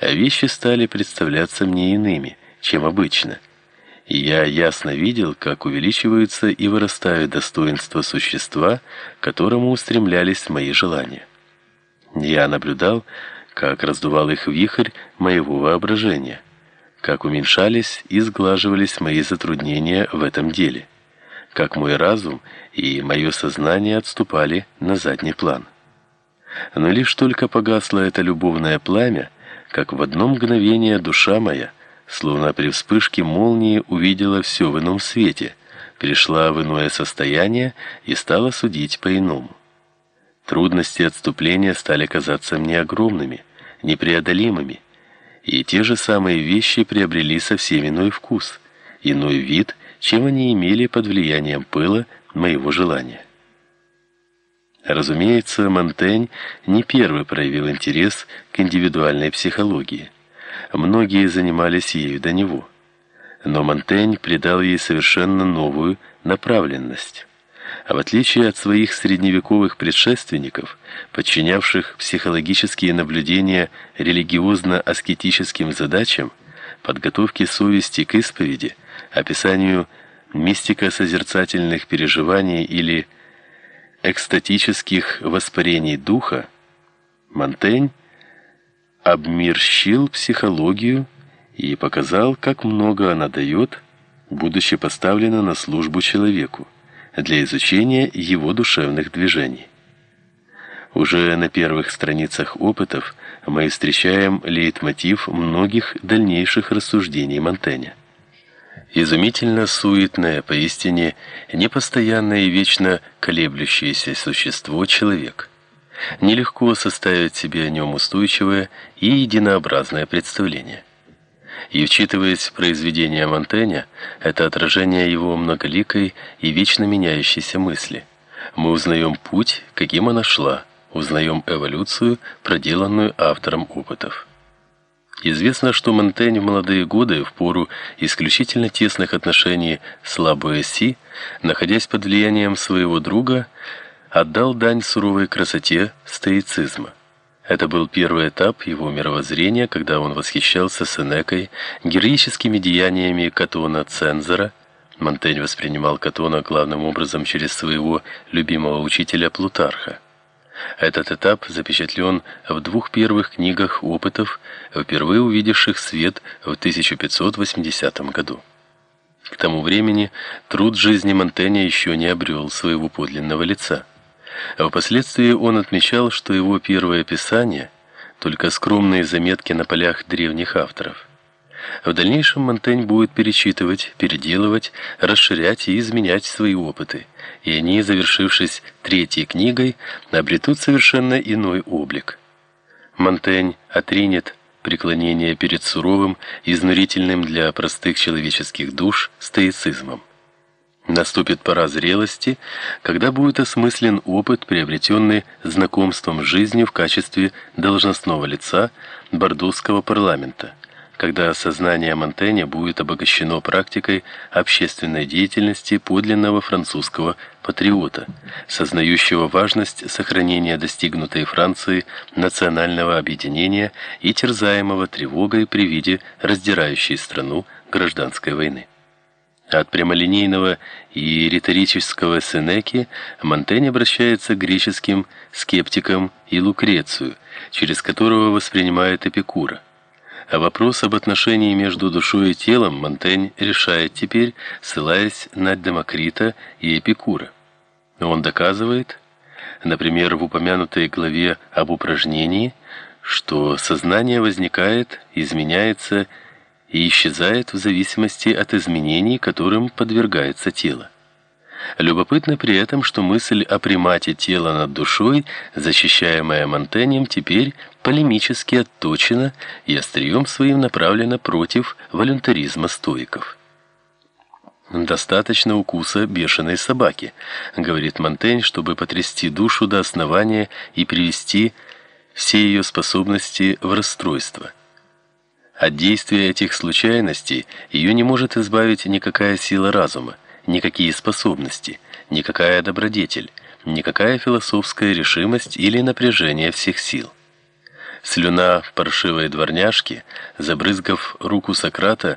а вещи стали представляться мне иными, чем обычно. Я ясно видел, как увеличиваются и вырастают достоинства существа, к которому устремлялись мои желания. Я наблюдал, как раздувал их вихрь моего воображения, как уменьшались и сглаживались мои затруднения в этом деле, как мой разум и мое сознание отступали на задний план. Но лишь только погасло это любовное пламя, как в одно мгновение душа моя, словно при вспышке молнии, увидела все в ином свете, перешла в иное состояние и стала судить по-иному. Трудности отступления стали казаться мне огромными, непреодолимыми, и те же самые вещи приобрели совсем иной вкус, иной вид, чем они имели под влиянием пыла моего желания. Разумеется, Монтень не первый проявил интерес к индивидуальной психологии. Многие занимались ею до него. Но Монтень придал ей совершенно новую направленность. А в отличие от своих средневековых предшественников, подчинявших психологические наблюдения религиозно-аскетическим задачам, подготовке совести к исповеди, описанию мистико-созерцательных переживаний или экстатических воспарений духа, Монтень обмерщил психологию и показал, как много она дает, будучи поставлена на службу человеку для изучения его душевных движений. Уже на первых страницах опытов мы встречаем лейтмотив многих дальнейших рассуждений Монтэня изумительно суетное, поистине непостоянное и вечно колеблющееся существо человек. Нелегко составить себе о нем устойчивое и единообразное представление. И вчитываясь в произведения Монтэня, это отражение его многоликой и вечно меняющейся мысли. Мы узнаем путь, каким она шла, узнаем эволюцию, проделанную автором опытов. Известно, что Монтень в молодые годы, в пору исключительно тесных отношений с Лабуэси, находясь под влиянием своего друга, отдал дань суровой красоте стоицизма. Это был первый этап его мировоззрения, когда он восхищался Сенекой, героическими деяниями Катона Цензора. Монтень воспринимал Катона главным образом через своего любимого учителя Плутарха. Этот этап запечатлен в двух первых книгах опытов, впервые увидевших свет в 1580 году. К тому времени труд жизни Монтэня еще не обрел своего подлинного лица. Впоследствии он отмечал, что его первое писание только скромные заметки на полях древних авторов. В дальнейшем Монтень будет перечитывать, переделывать, расширять и изменять свои опыты, и они, завершившись третьей книгой, обретут совершенно иной облик. Монтень отринет преклонение перед суровым, изнурительным для простых человеческих душ стоицизмом. Наступит пора зрелости, когда будет осмыслен опыт, приобретенный знакомством с жизнью в качестве должностного лица бордосского парламента когда сознание Монтэня будет обогащено практикой общественной деятельности подлинного французского патриота, сознающего важность сохранения достигнутой Франции национального объединения и терзаемого тревогой при виде раздирающей страну гражданской войны. От прямолинейного и риторического Сенеки Монтень обращается к греческим скептикам и Лукрецию, через которого воспринимает Эпикура. А вопрос об отношении между душой и телом Монтень решает теперь, ссылаясь на Демокрита и Эпикура. Он доказывает, например, в упомянутой главе об упражнении, что сознание возникает, изменяется и исчезает в зависимости от изменений, которым подвергается тело. Любопытно при этом, что мысль о примате тела над душой, защищаемая Монтенем, теперь полемически отточена и острием своим направлена против волюнтаризма стоиков. Достаточно укуса бешеной собаки, говорит Монтень, чтобы потрясти душу до основания и привести все ее способности в расстройство. От действия этих случайностей ее не может избавить никакая сила разума никакие способности, никакая добродетель, никакая философская решимость или напряжение всех сил. Слюна паршивой дворняжки, забрызгав руку Сократа,